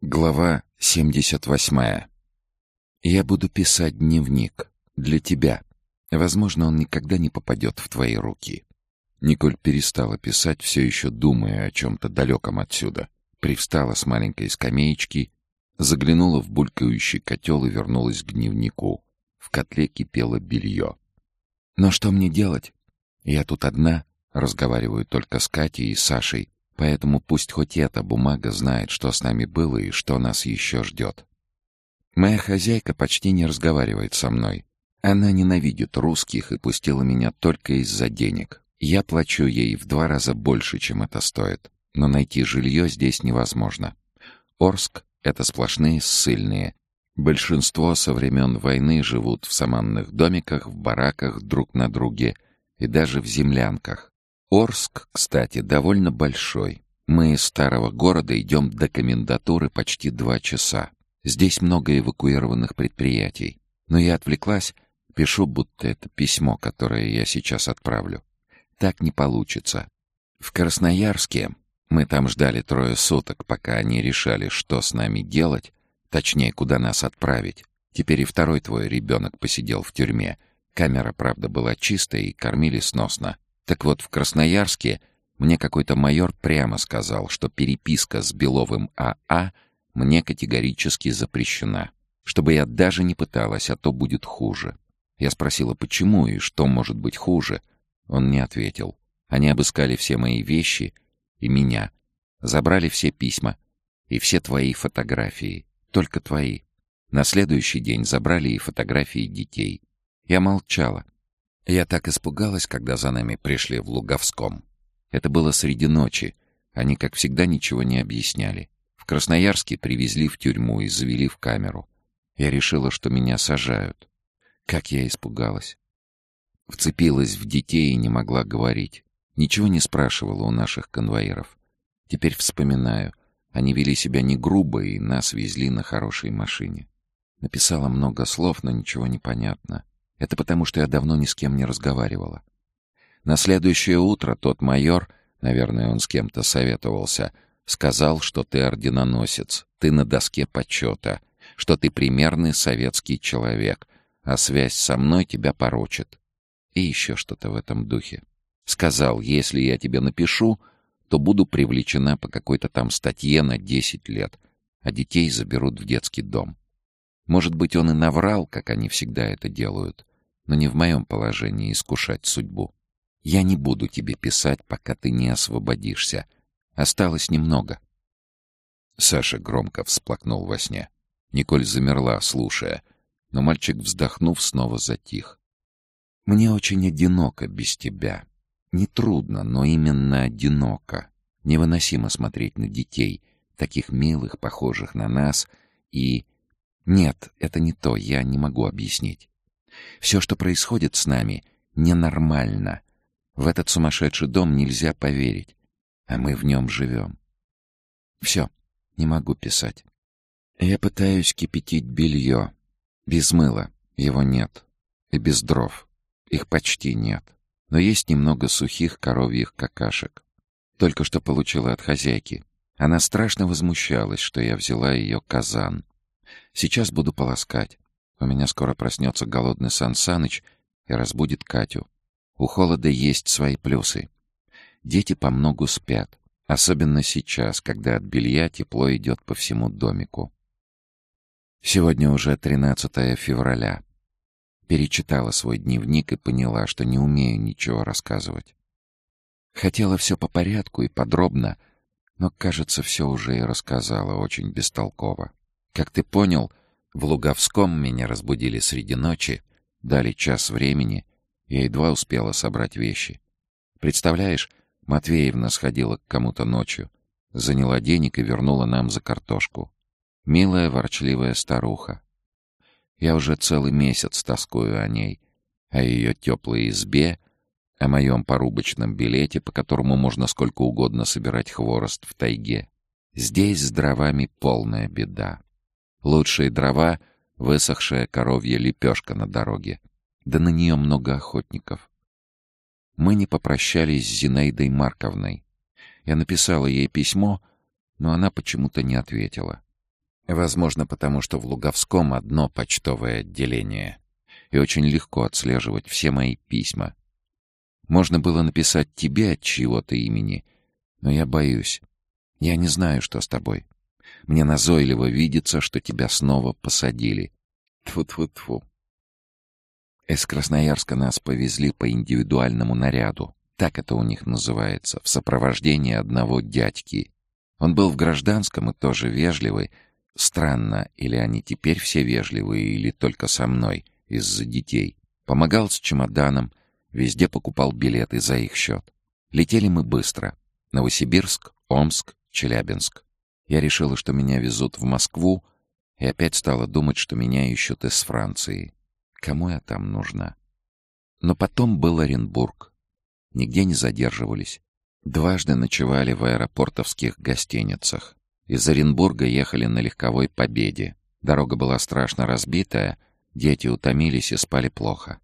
Глава 78. Я буду писать дневник. Для тебя. Возможно, он никогда не попадет в твои руки. Николь перестала писать, все еще думая о чем-то далеком отсюда. Привстала с маленькой скамеечки, заглянула в булькающий котел и вернулась к дневнику. В котле кипело белье. Но что мне делать? Я тут одна, разговариваю только с Катей и Сашей, Поэтому пусть хоть эта бумага знает, что с нами было и что нас еще ждет. Моя хозяйка почти не разговаривает со мной. Она ненавидит русских и пустила меня только из-за денег. Я плачу ей в два раза больше, чем это стоит. Но найти жилье здесь невозможно. Орск — это сплошные ссыльные. Большинство со времен войны живут в саманных домиках, в бараках друг на друге и даже в землянках. Орск, кстати, довольно большой. Мы из старого города идем до комендатуры почти два часа. Здесь много эвакуированных предприятий. Но я отвлеклась, пишу, будто это письмо, которое я сейчас отправлю. Так не получится. В Красноярске мы там ждали трое суток, пока они решали, что с нами делать, точнее, куда нас отправить. Теперь и второй твой ребенок посидел в тюрьме. Камера, правда, была чистая и кормили сносно. Так вот, в Красноярске мне какой-то майор прямо сказал, что переписка с Беловым АА мне категорически запрещена. Чтобы я даже не пыталась, а то будет хуже. Я спросила, почему и что может быть хуже. Он не ответил. Они обыскали все мои вещи и меня. Забрали все письма и все твои фотографии. Только твои. На следующий день забрали и фотографии детей. Я молчала. Я так испугалась, когда за нами пришли в Луговском. Это было среди ночи. Они, как всегда, ничего не объясняли. В Красноярске привезли в тюрьму и завели в камеру. Я решила, что меня сажают. Как я испугалась. Вцепилась в детей и не могла говорить. Ничего не спрашивала у наших конвоиров. Теперь вспоминаю. Они вели себя не грубо и нас везли на хорошей машине. Написала много слов, но ничего не понятно. Это потому, что я давно ни с кем не разговаривала. На следующее утро тот майор, наверное, он с кем-то советовался, сказал, что ты орденоносец, ты на доске почета, что ты примерный советский человек, а связь со мной тебя порочит. И еще что-то в этом духе. Сказал, если я тебе напишу, то буду привлечена по какой-то там статье на 10 лет, а детей заберут в детский дом. Может быть, он и наврал, как они всегда это делают но не в моем положении искушать судьбу. Я не буду тебе писать, пока ты не освободишься. Осталось немного. Саша громко всплакнул во сне. Николь замерла, слушая, но мальчик, вздохнув, снова затих. «Мне очень одиноко без тебя. Не трудно, но именно одиноко. Невыносимо смотреть на детей, таких милых, похожих на нас, и... Нет, это не то, я не могу объяснить. Все, что происходит с нами, ненормально. В этот сумасшедший дом нельзя поверить, а мы в нем живем. Все, не могу писать. Я пытаюсь кипятить белье. Без мыла его нет. И без дров. Их почти нет. Но есть немного сухих коровьих какашек. Только что получила от хозяйки. Она страшно возмущалась, что я взяла ее казан. Сейчас буду полоскать. У меня скоро проснется голодный Сан Саныч и разбудит Катю. У холода есть свои плюсы. Дети по многу спят, особенно сейчас, когда от белья тепло идет по всему домику. Сегодня уже 13 февраля. Перечитала свой дневник и поняла, что не умею ничего рассказывать. Хотела все по порядку и подробно, но, кажется, все уже и рассказала очень бестолково. Как ты понял, в Луговском меня разбудили среди ночи, дали час времени, я едва успела собрать вещи. Представляешь, Матвеевна сходила к кому-то ночью, заняла денег и вернула нам за картошку. Милая, ворчливая старуха. Я уже целый месяц тоскую о ней, о ее теплой избе, о моем порубочном билете, по которому можно сколько угодно собирать хворост в тайге. Здесь с дровами полная беда. Лучшие дрова — высохшая коровья лепешка на дороге. Да на нее много охотников. Мы не попрощались с Зинаидой Марковной. Я написала ей письмо, но она почему-то не ответила. Возможно, потому что в Луговском одно почтовое отделение. И очень легко отслеживать все мои письма. Можно было написать тебе от чьего-то имени, но я боюсь. Я не знаю, что с тобой. Мне назойливо видится, что тебя снова посадили. Тфу-тфу-тфу. Из Красноярска нас повезли по индивидуальному наряду. Так это у них называется, в сопровождении одного дядьки. Он был в гражданском и тоже вежливый. Странно, или они теперь все вежливые, или только со мной, из-за детей. Помогал с чемоданом, везде покупал билеты за их счет. Летели мы быстро. Новосибирск, Омск, Челябинск. Я решила, что меня везут в Москву, и опять стала думать, что меня ищут из Франции. Кому я там нужна? Но потом был Оренбург. Нигде не задерживались. Дважды ночевали в аэропортовских гостиницах. Из Оренбурга ехали на легковой «Победе». Дорога была страшно разбитая, дети утомились и спали плохо.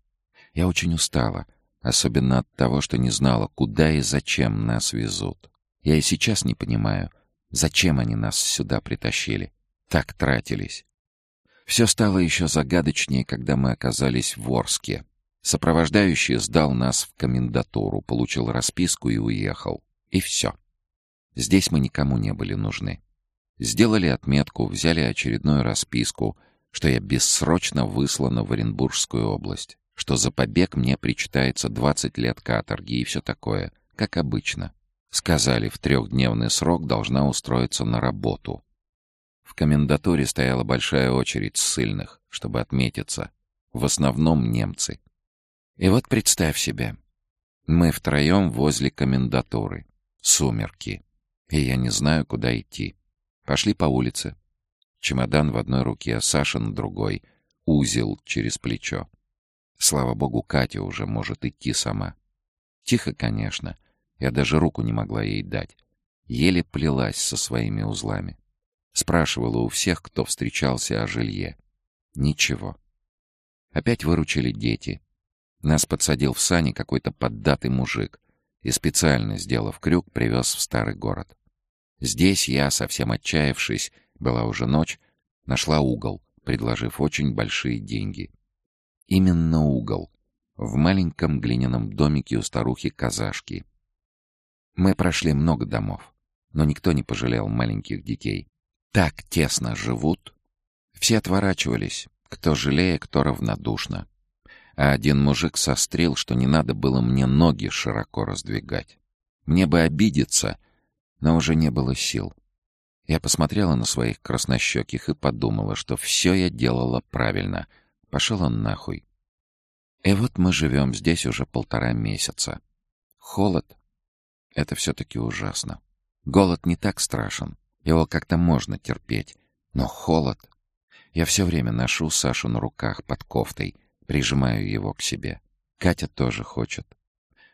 Я очень устала, особенно от того, что не знала, куда и зачем нас везут. Я и сейчас не понимаю, зачем они нас сюда притащили. Так тратились. Все стало еще загадочнее, когда мы оказались в Орске. Сопровождающий сдал нас в комендатуру, получил расписку и уехал. И все. Здесь мы никому не были нужны. Сделали отметку, взяли очередную расписку, что я бессрочно выслана в Оренбургскую область, что за побег мне причитается 20 лет каторги и все такое, как обычно. Сказали, в трехдневный срок должна устроиться на работу. В комендатуре стояла большая очередь ссыльных, чтобы отметиться. В основном немцы. И вот представь себе. Мы втроем возле комендатуры. Сумерки. И я не знаю, куда идти. Пошли по улице. Чемодан в одной руке, а Сашин другой. Узел через плечо. Слава богу, Катя уже может идти сама. Тихо, конечно. Я даже руку не могла ей дать. Еле плелась со своими узлами. Спрашивала у всех, кто встречался о жилье. Ничего. Опять выручили дети. Нас подсадил в сани какой-то поддатый мужик и, специально сделав крюк, привез в старый город. Здесь я, совсем отчаявшись, была уже ночь, нашла угол, предложив очень большие деньги. Именно угол. В маленьком глиняном домике у старухи-казашки. Мы прошли много домов, но никто не пожалел маленьких детей так тесно живут. Все отворачивались, кто жалея, кто равнодушно. А один мужик сострил, что не надо было мне ноги широко раздвигать. Мне бы обидеться, но уже не было сил. Я посмотрела на своих краснощеких и подумала, что все я делала правильно. Пошел он нахуй. И вот мы живем здесь уже полтора месяца. Холод — это все-таки ужасно. Голод не так страшен. Его как-то можно терпеть. Но холод... Я все время ношу Сашу на руках под кофтой, прижимаю его к себе. Катя тоже хочет.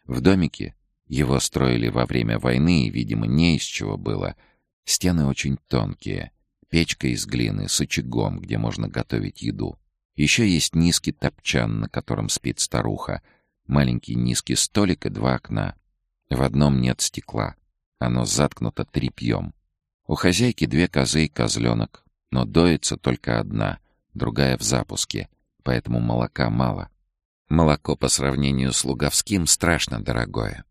В домике его строили во время войны, и, видимо, не из чего было. Стены очень тонкие. Печка из глины с очагом, где можно готовить еду. Еще есть низкий топчан, на котором спит старуха. Маленький низкий столик и два окна. В одном нет стекла. Оно заткнуто тряпьем. У хозяйки две козы и козленок, но доится только одна, другая в запуске, поэтому молока мало. Молоко по сравнению с луговским страшно дорогое.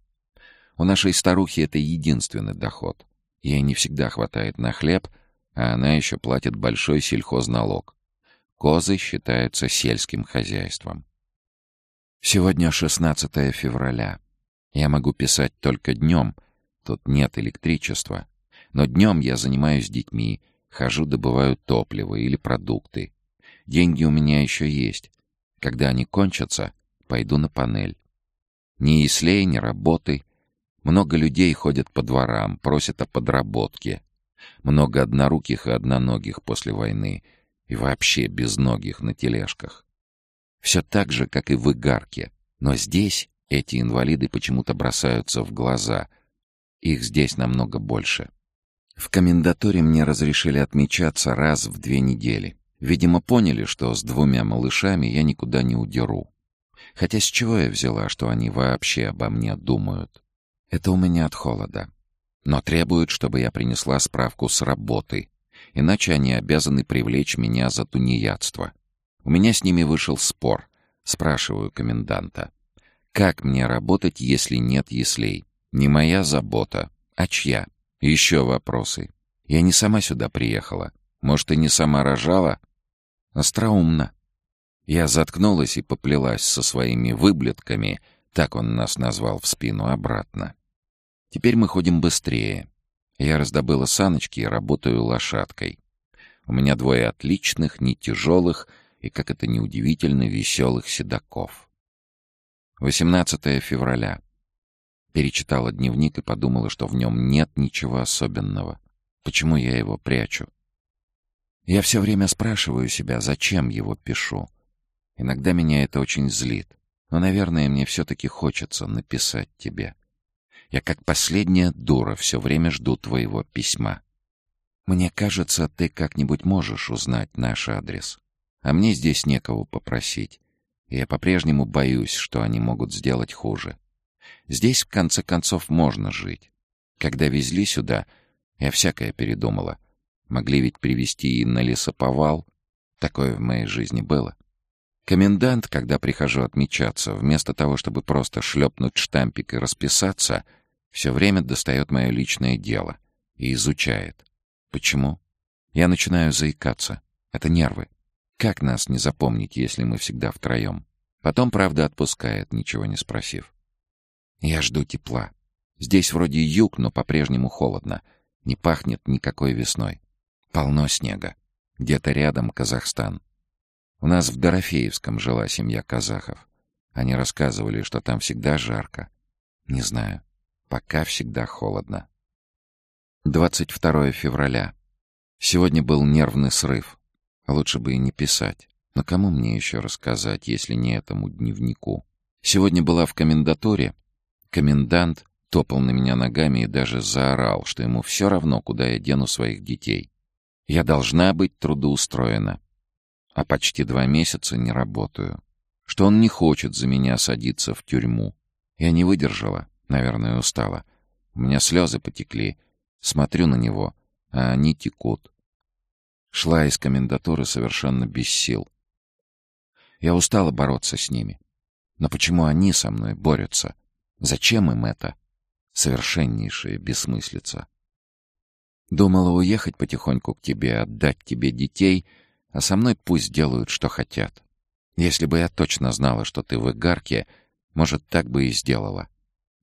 У нашей старухи это единственный доход. Ей не всегда хватает на хлеб, а она еще платит большой сельхозналог. Козы считаются сельским хозяйством. Сегодня 16 февраля. Я могу писать только днем, тут нет электричества. Но днем я занимаюсь детьми, хожу, добываю топливо или продукты. Деньги у меня еще есть. Когда они кончатся, пойду на панель. Ни ислей, ни работы. Много людей ходят по дворам, просят о подработке. Много одноруких и одноногих после войны. И вообще безногих на тележках. Все так же, как и в Игарке. Но здесь эти инвалиды почему-то бросаются в глаза. Их здесь намного больше. В комендатуре мне разрешили отмечаться раз в две недели. Видимо, поняли, что с двумя малышами я никуда не удеру. Хотя с чего я взяла, что они вообще обо мне думают? Это у меня от холода. Но требуют, чтобы я принесла справку с работы. Иначе они обязаны привлечь меня за тунеядство. У меня с ними вышел спор. Спрашиваю коменданта. Как мне работать, если нет яслей? Не моя забота. А чья? Еще вопросы. Я не сама сюда приехала. Может, и не сама рожала? Остроумно. Я заткнулась и поплелась со своими выблетками, так он нас назвал в спину, обратно. Теперь мы ходим быстрее. Я раздобыла саночки и работаю лошадкой. У меня двое отличных, не тяжелых и, как это неудивительно, веселых седаков. 18 февраля. Перечитала дневник и подумала, что в нем нет ничего особенного. Почему я его прячу? Я все время спрашиваю себя, зачем его пишу. Иногда меня это очень злит. Но, наверное, мне все-таки хочется написать тебе. Я как последняя дура все время жду твоего письма. Мне кажется, ты как-нибудь можешь узнать наш адрес. А мне здесь некого попросить. И я по-прежнему боюсь, что они могут сделать хуже. Здесь, в конце концов, можно жить. Когда везли сюда, я всякое передумала. Могли ведь привезти и на лесоповал. Такое в моей жизни было. Комендант, когда прихожу отмечаться, вместо того, чтобы просто шлепнуть штампик и расписаться, все время достает мое личное дело и изучает. Почему? Я начинаю заикаться. Это нервы. Как нас не запомнить, если мы всегда втроем? Потом, правда, отпускает, ничего не спросив. Я жду тепла. Здесь вроде юг, но по-прежнему холодно. Не пахнет никакой весной. Полно снега. Где-то рядом Казахстан. У нас в Дорофеевском жила семья казахов. Они рассказывали, что там всегда жарко. Не знаю. Пока всегда холодно. 22 февраля. Сегодня был нервный срыв. Лучше бы и не писать. Но кому мне еще рассказать, если не этому дневнику? Сегодня была в комендатуре. Комендант топал на меня ногами и даже заорал, что ему все равно, куда я дену своих детей. Я должна быть трудоустроена а почти два месяца не работаю. Что он не хочет за меня садиться в тюрьму. Я не выдержала, наверное, устала. У меня слезы потекли. Смотрю на него, а они текут. Шла из комендатуры совершенно без сил. Я устала бороться с ними. Но почему они со мной борются? Зачем им это? Совершеннейшая бессмыслица. Думала уехать потихоньку к тебе, отдать тебе детей — а со мной пусть делают, что хотят. Если бы я точно знала, что ты в Игарке, может, так бы и сделала.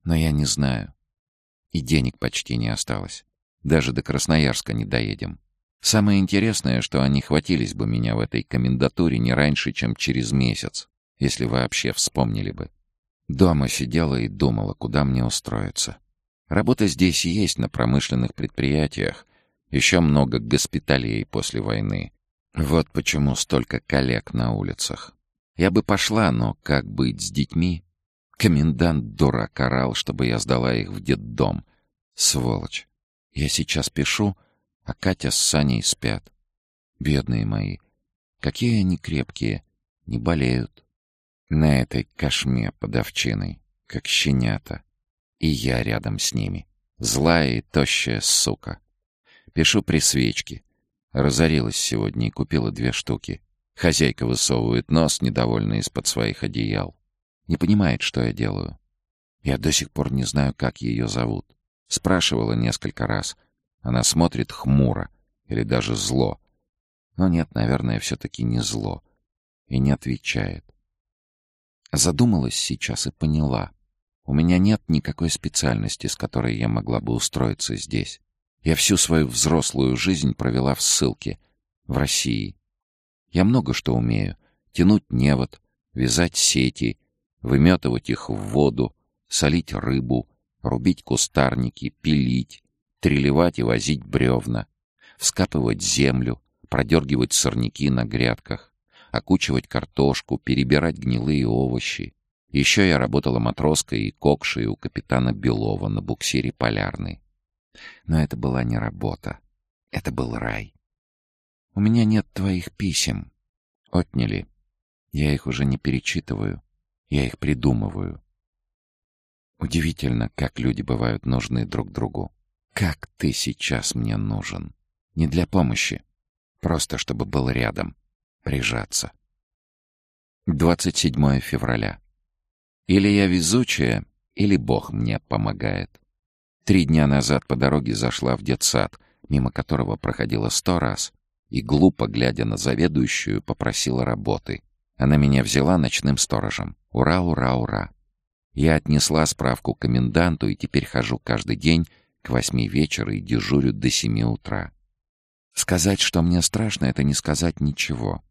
Но я не знаю. И денег почти не осталось. Даже до Красноярска не доедем. Самое интересное, что они хватились бы меня в этой комендатуре не раньше, чем через месяц, если вообще вспомнили бы. Дома сидела и думала, куда мне устроиться. Работа здесь есть, на промышленных предприятиях. Еще много госпиталей после войны. Вот почему столько коллег на улицах. Я бы пошла, но как быть с детьми? Комендант дурак орал, чтобы я сдала их в детдом. Сволочь. Я сейчас пишу, а Катя с Саней спят. Бедные мои. Какие они крепкие. Не болеют. На этой кошме под овчиной, как щенята. И я рядом с ними. Злая и тощая сука. Пишу при свечке. Разорилась сегодня и купила две штуки. Хозяйка высовывает нос, недовольный из-под своих одеял. Не понимает, что я делаю. Я до сих пор не знаю, как ее зовут. Спрашивала несколько раз. Она смотрит хмуро или даже зло. Но нет, наверное, все-таки не зло. И не отвечает. Задумалась сейчас и поняла. У меня нет никакой специальности, с которой я могла бы устроиться здесь. Я всю свою взрослую жизнь провела в ссылке, в России. Я много что умею. Тянуть невод, вязать сети, выметывать их в воду, солить рыбу, рубить кустарники, пилить, треливать и возить бревна, вскапывать землю, продергивать сорняки на грядках, окучивать картошку, перебирать гнилые овощи. Еще я работала матроской и кокшей у капитана Белова на буксире «Полярный». Но это была не работа. Это был рай. У меня нет твоих писем. Отняли. Я их уже не перечитываю. Я их придумываю. Удивительно, как люди бывают нужны друг другу. Как ты сейчас мне нужен. Не для помощи. Просто чтобы был рядом. Прижаться. 27 февраля. Или я везучая, или Бог мне помогает. Три дня назад по дороге зашла в детсад, мимо которого проходила сто раз, и, глупо глядя на заведующую, попросила работы. Она меня взяла ночным сторожем. Ура, ура, ура. Я отнесла справку коменданту и теперь хожу каждый день к восьми вечера и дежурю до семи утра. Сказать, что мне страшно, это не сказать ничего.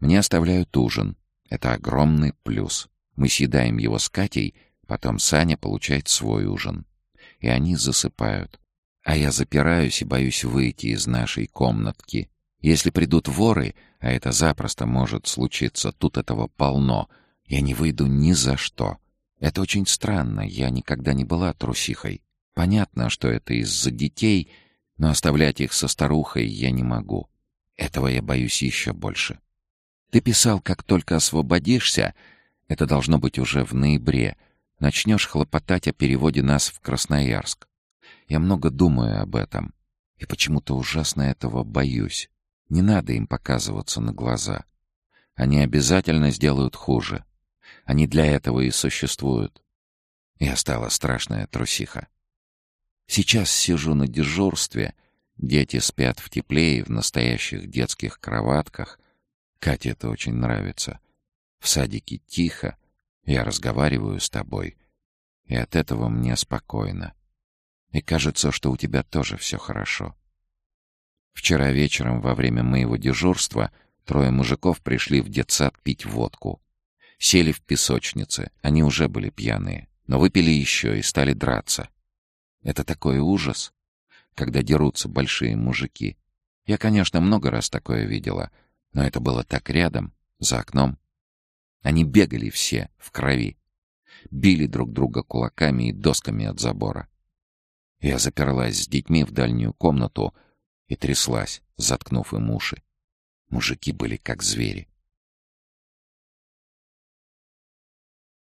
Мне оставляют ужин. Это огромный плюс. Мы съедаем его с Катей, потом Саня получает свой ужин. И они засыпают. А я запираюсь и боюсь выйти из нашей комнатки. Если придут воры, а это запросто может случиться, тут этого полно, я не выйду ни за что. Это очень странно, я никогда не была трусихой. Понятно, что это из-за детей, но оставлять их со старухой я не могу. Этого я боюсь еще больше. Ты писал, как только освободишься, это должно быть уже в ноябре, начнешь хлопотать о переводе нас в Красноярск. Я много думаю об этом, и почему-то ужасно этого боюсь. Не надо им показываться на глаза. Они обязательно сделают хуже. Они для этого и существуют. Я стала страшная трусиха. Сейчас сижу на дежурстве, дети спят в тепле и в настоящих детских кроватках. Кате это очень нравится. В садике тихо, я разговариваю с тобой, и от этого мне спокойно. И кажется, что у тебя тоже все хорошо. Вчера вечером во время моего дежурства трое мужиков пришли в детсад пить водку. Сели в песочнице, они уже были пьяные, но выпили еще и стали драться. Это такой ужас, когда дерутся большие мужики. Я, конечно, много раз такое видела, но это было так рядом, за окном. Они бегали все, в крови. Били друг друга кулаками и досками от забора. Я заперлась с детьми в дальнюю комнату и тряслась, заткнув им уши. Мужики были как звери.